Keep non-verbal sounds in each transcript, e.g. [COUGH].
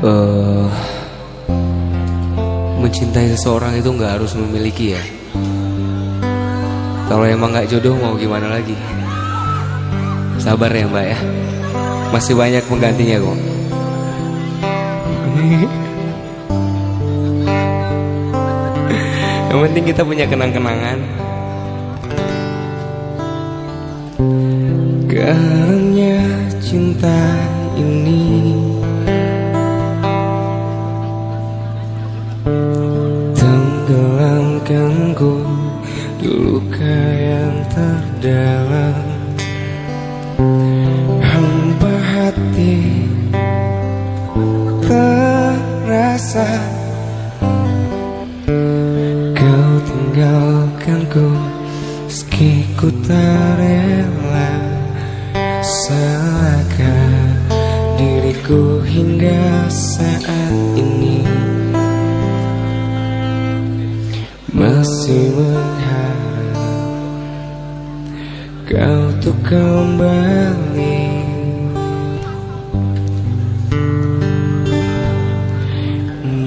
uh, mencintai seseorang itu nggak harus memiliki ya. Kalau emang nggak jodoh mau gimana lagi? Sabar ya mbak ya, masih banyak penggantinya kok. [LAUGHS] Yang penting kita punya kenang-kenangan. Karena cinta ini Tenggelamkanku di luka yang terdalam. Hampa hati terasa Kau tinggalkanku Meski ku tak rela Salahkah diriku hingga saat ini Masih mengharap Kau tuh kembali.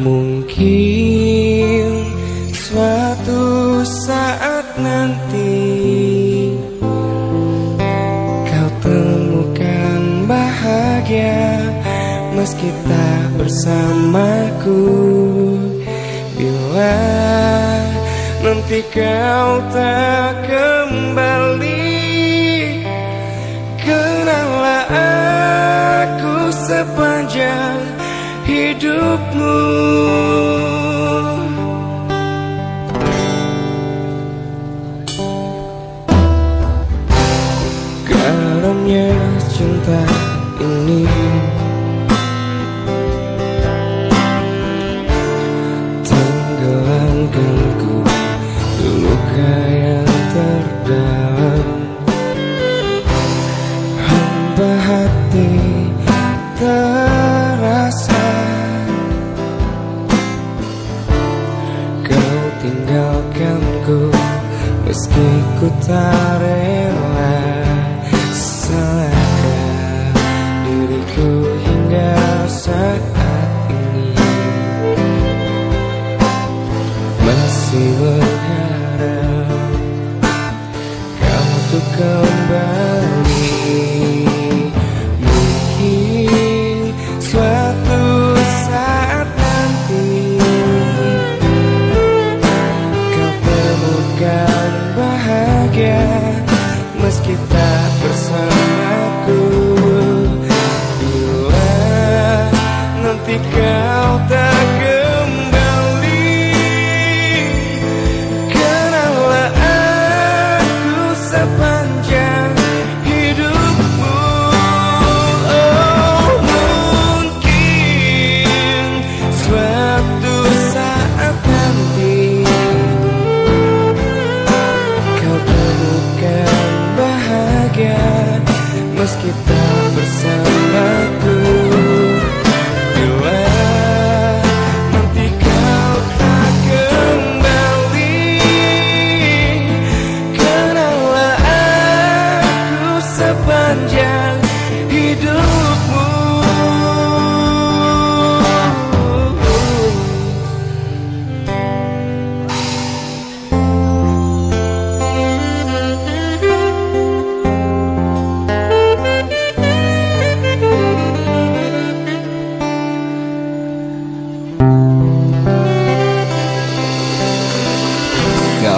Mungkin suatu saat nanti Kau temukan bahagia Meski tak bersamaku nanti kau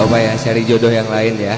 Apa ya, cari jodoh yang lain ya.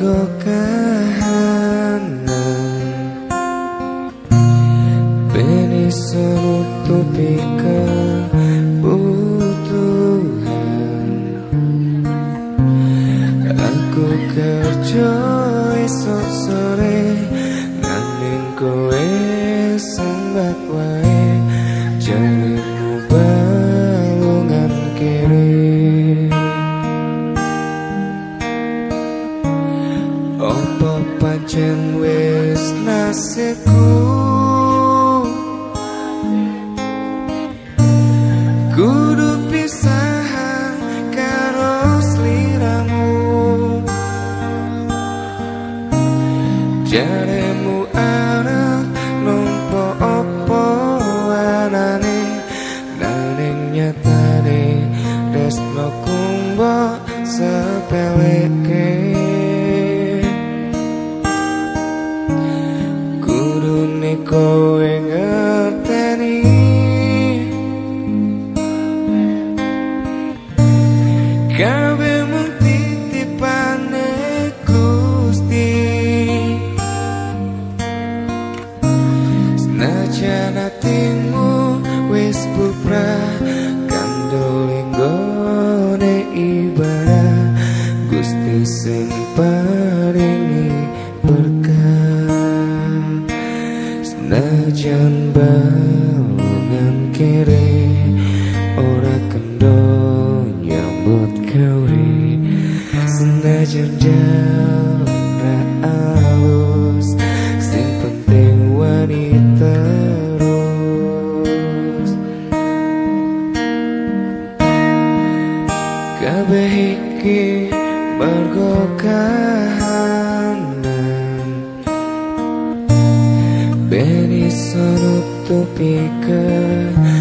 Maukah go. to be good.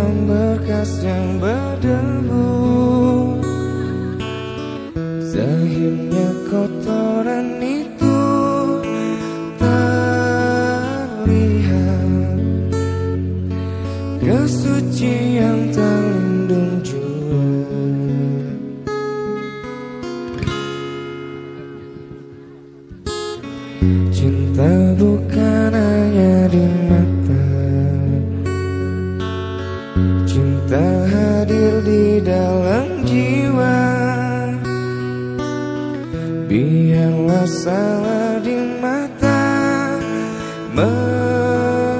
Dalam bekas yang berdebu. salah di mata mereka.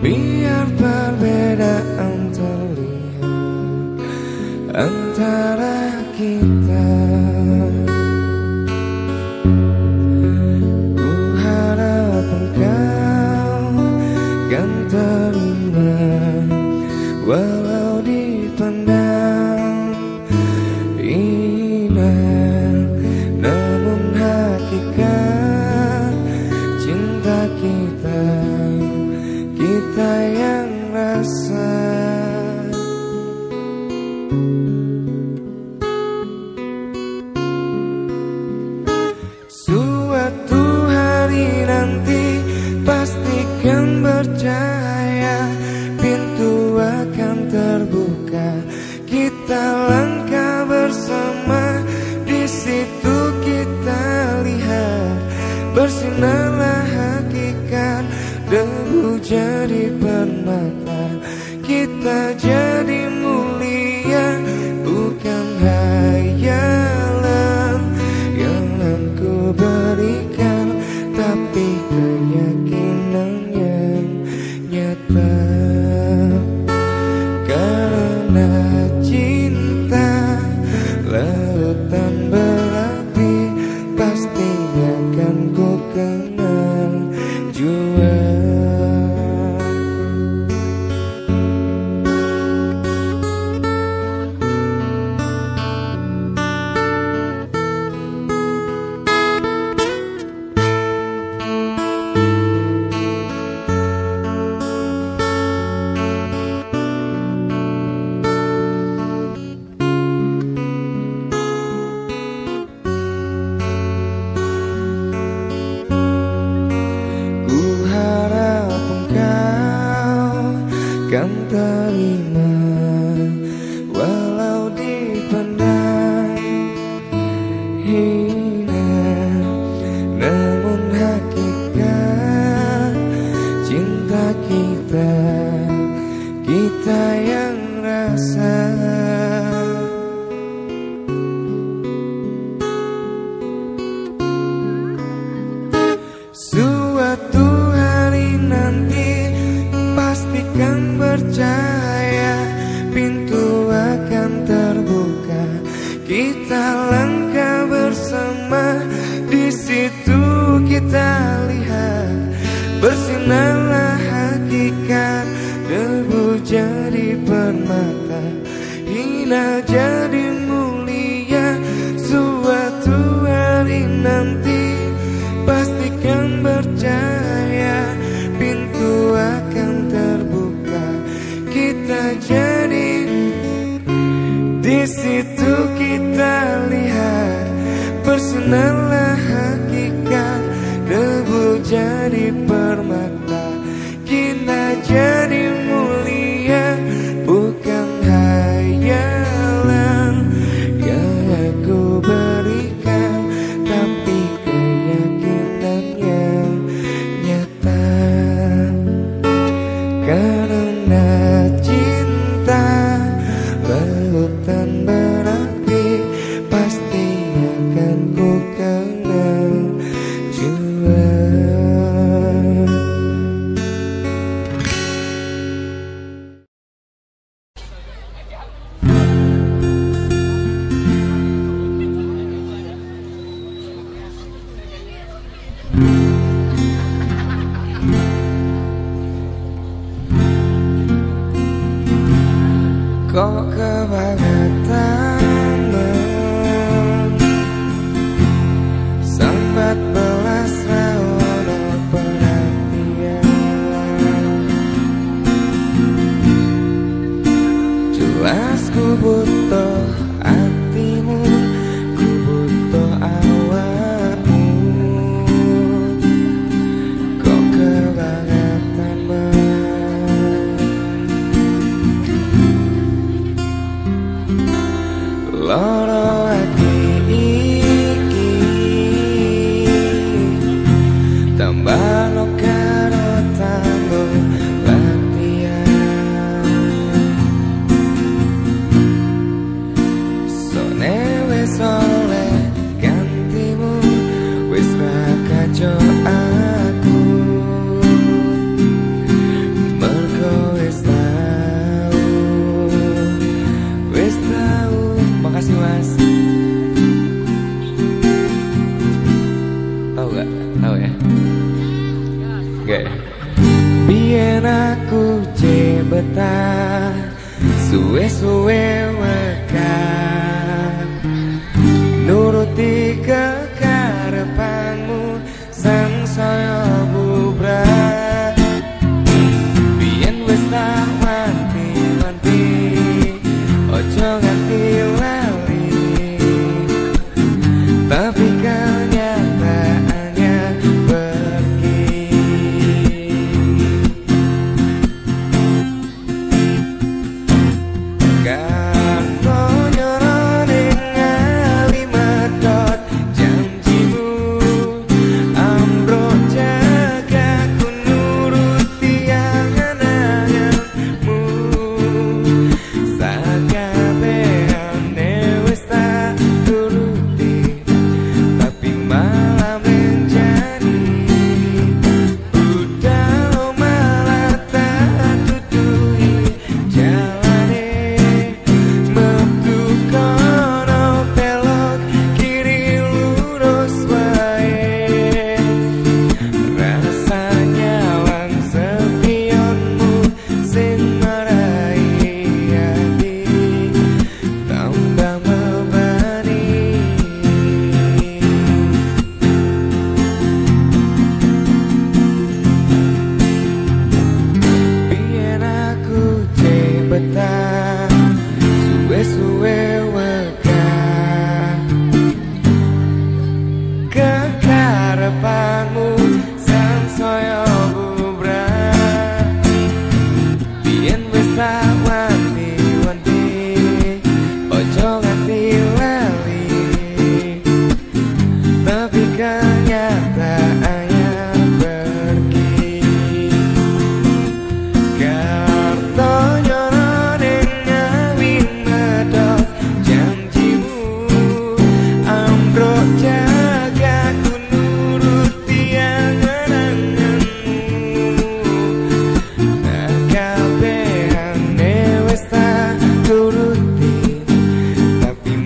Biar perbedaan terlihat antara kita. Ku harap engkau kan walau mana cinta lautan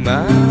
mar.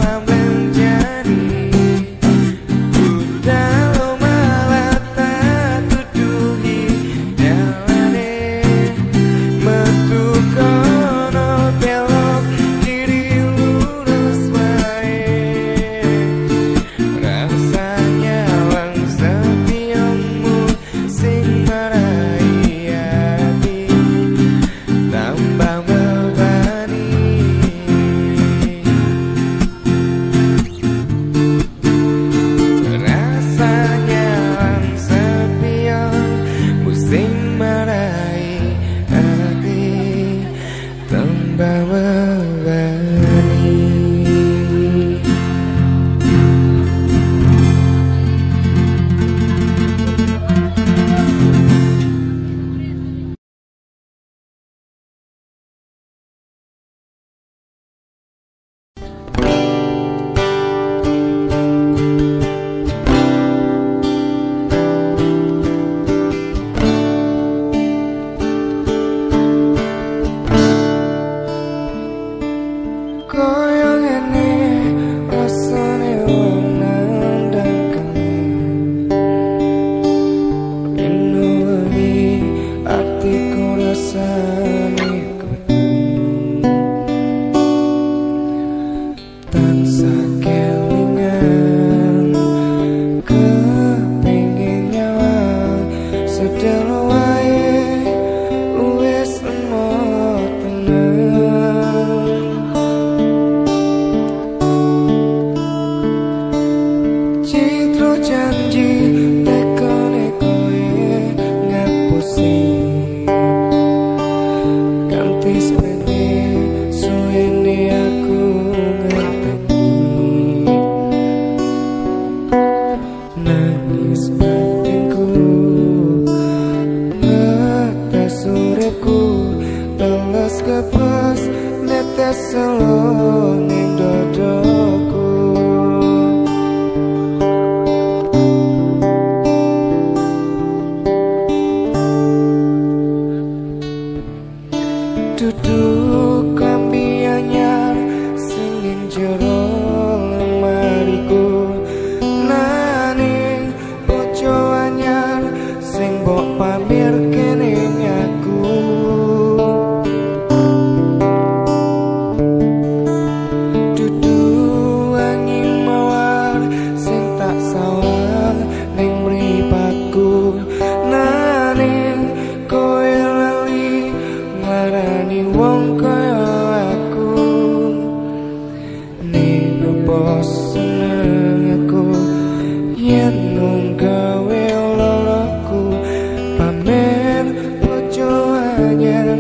降落 compañero.